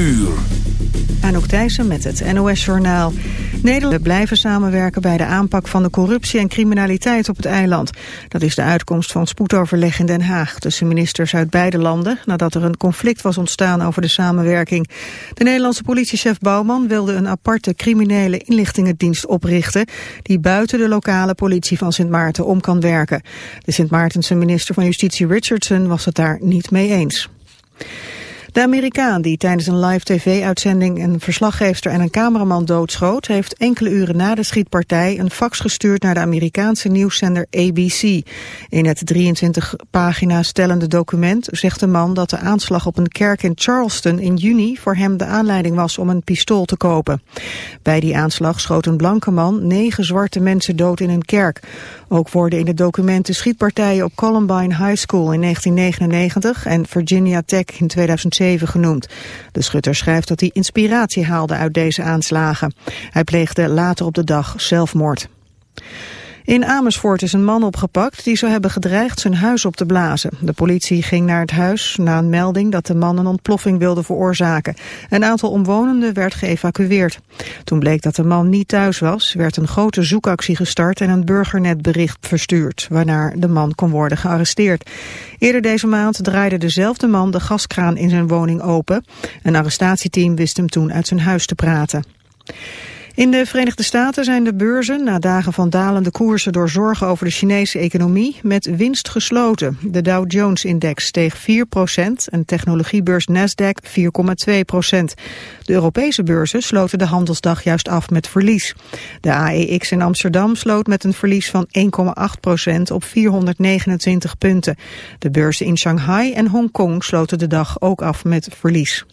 uur. Anouk Thijssen met het NOS-journaal. Nederland blijven samenwerken bij de aanpak van de corruptie en criminaliteit op het eiland. Dat is de uitkomst van spoedoverleg in Den Haag tussen ministers uit beide landen... nadat er een conflict was ontstaan over de samenwerking. De Nederlandse politiechef Bouwman wilde een aparte criminele inlichtingendienst oprichten... die buiten de lokale politie van Sint Maarten om kan werken. De Sint Maartense minister van Justitie Richardson was het daar niet mee eens. De Amerikaan die tijdens een live tv-uitzending een verslaggeefster en een cameraman doodschoot, heeft enkele uren na de schietpartij een fax gestuurd naar de Amerikaanse nieuwszender ABC. In het 23 pagina's stellende document zegt de man dat de aanslag op een kerk in Charleston in juni voor hem de aanleiding was om een pistool te kopen. Bij die aanslag schoot een blanke man negen zwarte mensen dood in een kerk. Ook worden in de schietpartijen op Columbine High School in 1999 en Virginia Tech in 2007 genoemd. De schutter schrijft dat hij inspiratie haalde uit deze aanslagen. Hij pleegde later op de dag zelfmoord. In Amersfoort is een man opgepakt die zou hebben gedreigd zijn huis op te blazen. De politie ging naar het huis na een melding dat de man een ontploffing wilde veroorzaken. Een aantal omwonenden werd geëvacueerd. Toen bleek dat de man niet thuis was, werd een grote zoekactie gestart en een burgernetbericht verstuurd, waarna de man kon worden gearresteerd. Eerder deze maand draaide dezelfde man de gaskraan in zijn woning open. Een arrestatieteam wist hem toen uit zijn huis te praten. In de Verenigde Staten zijn de beurzen na dagen van dalende koersen door zorgen over de Chinese economie met winst gesloten. De Dow Jones-index steeg 4% en technologiebeurs Nasdaq 4,2% De Europese beurzen sloten de handelsdag juist af met verlies. De AEX in Amsterdam sloot met een verlies van 1,8% op 429 punten. De beurzen in Shanghai en Hongkong sloten de dag ook af met verlies.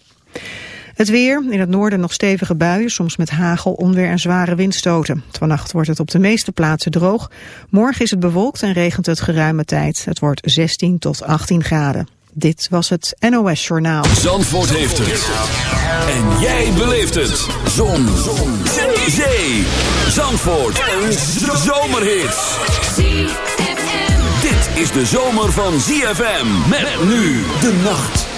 Het weer, in het noorden nog stevige buien, soms met hagel, onweer en zware windstoten. Vannacht wordt het op de meeste plaatsen droog. Morgen is het bewolkt en regent het geruime tijd. Het wordt 16 tot 18 graden. Dit was het NOS Journaal. Zandvoort heeft het. En jij beleeft het. Zon. Zon. Zee. Zee. Zandvoort. Een zomerhit. Dit is de zomer van ZFM. Met nu de nacht.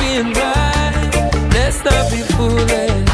being right. Let's not be foolish.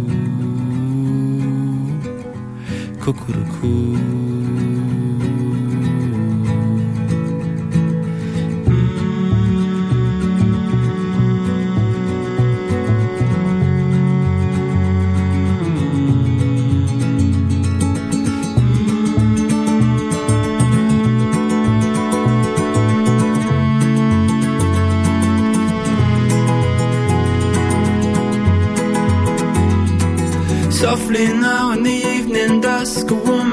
Cuckoo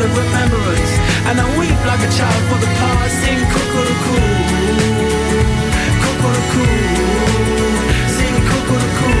in of remembrance, and I weep like a child for the past. Sing cuckoo, cuckoo, sing cuckoo, cuckoo.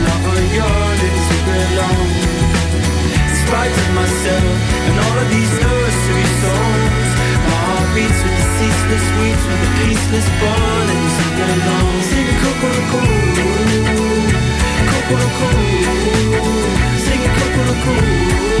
spite myself and all of these nursery songs. My heart beats with the ceaseless weeps, with the peaceless burning, sing along, sing coco sing sing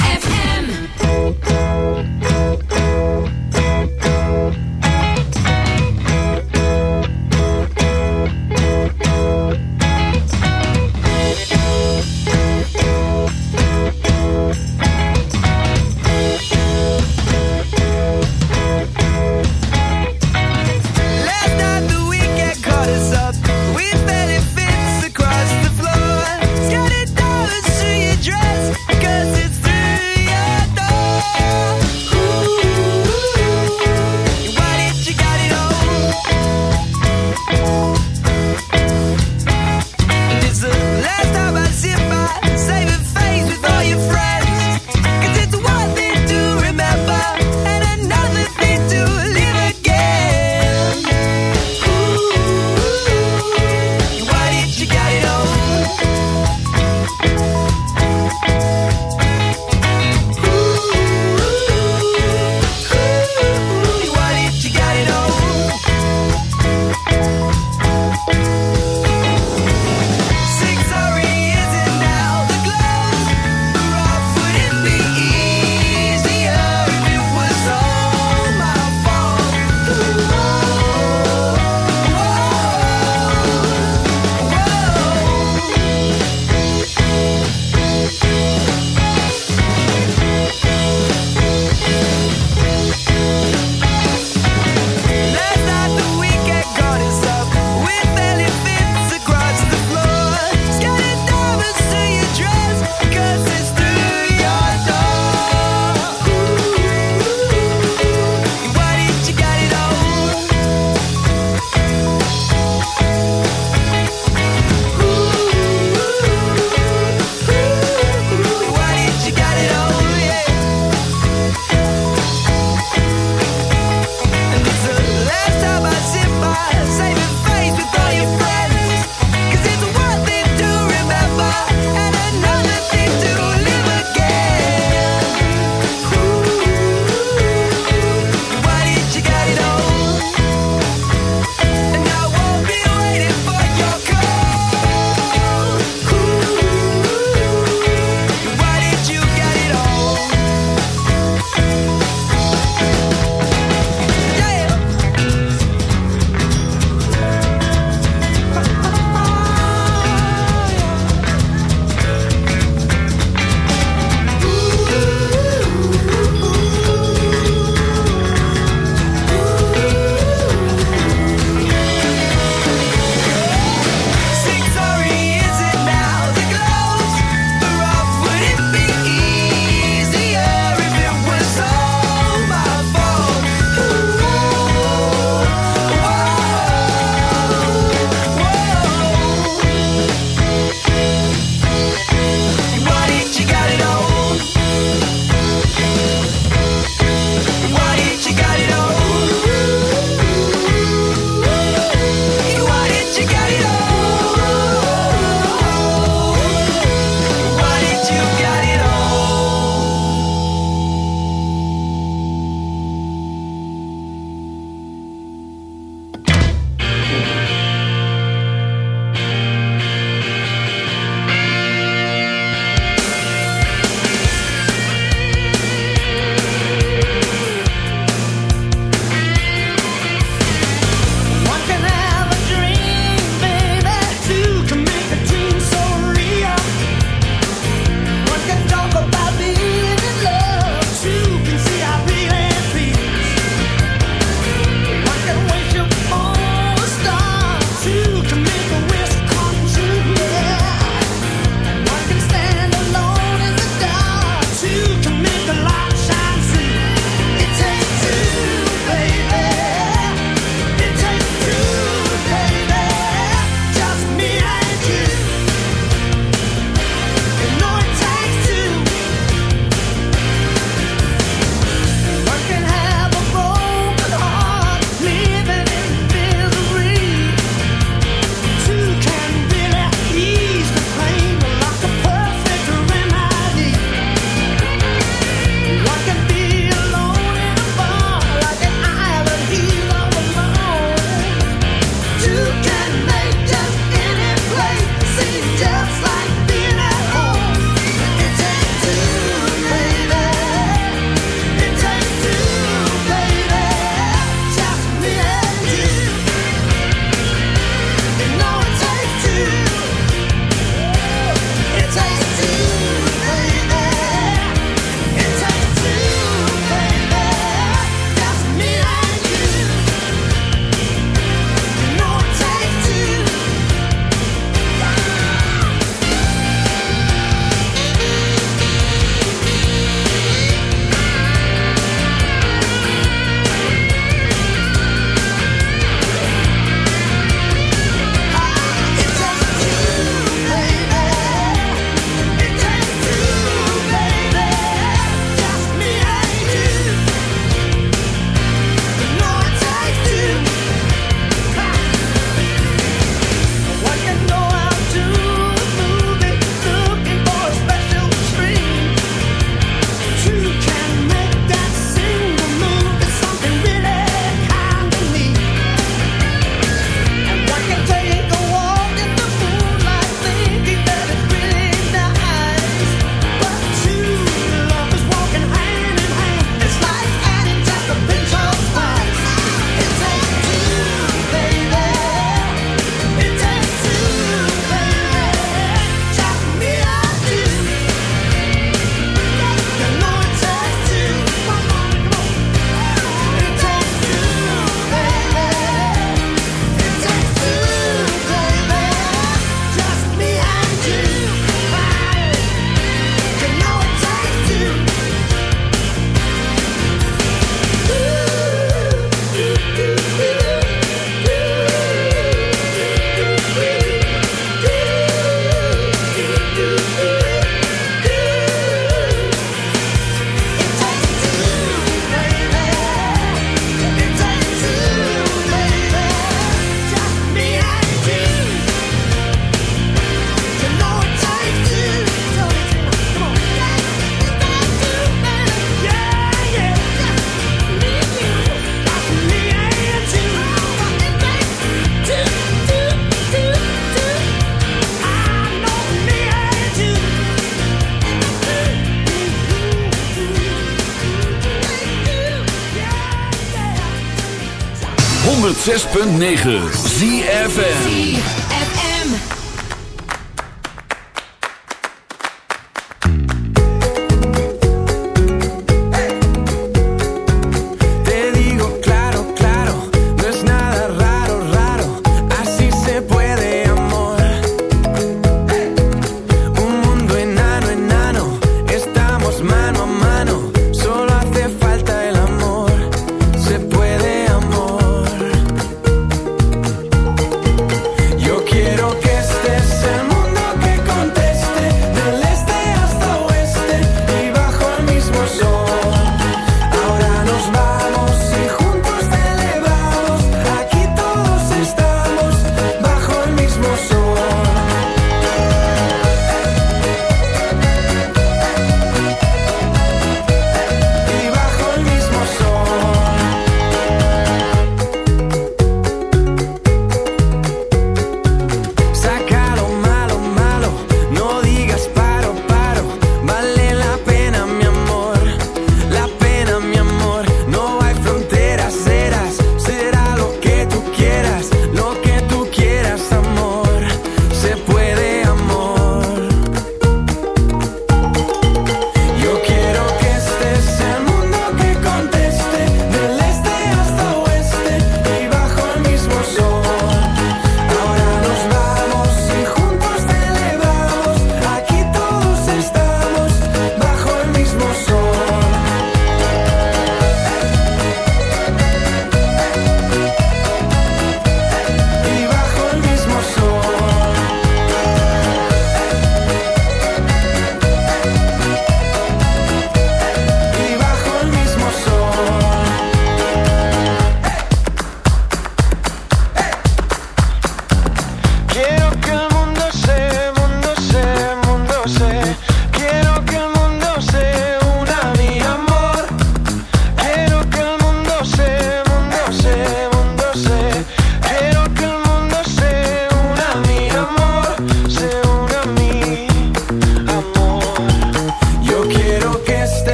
106.9 ZFN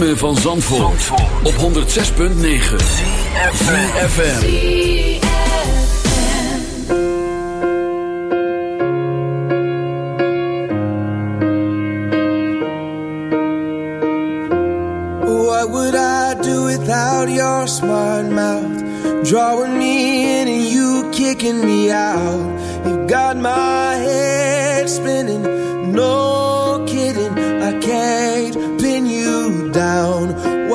ritme van Zandvoort, Zandvoort. op 106.9 CFFM What would I do without your smart mouth? Drawing me in and you kicking me out. You got my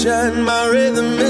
sunshine, my rhythm is.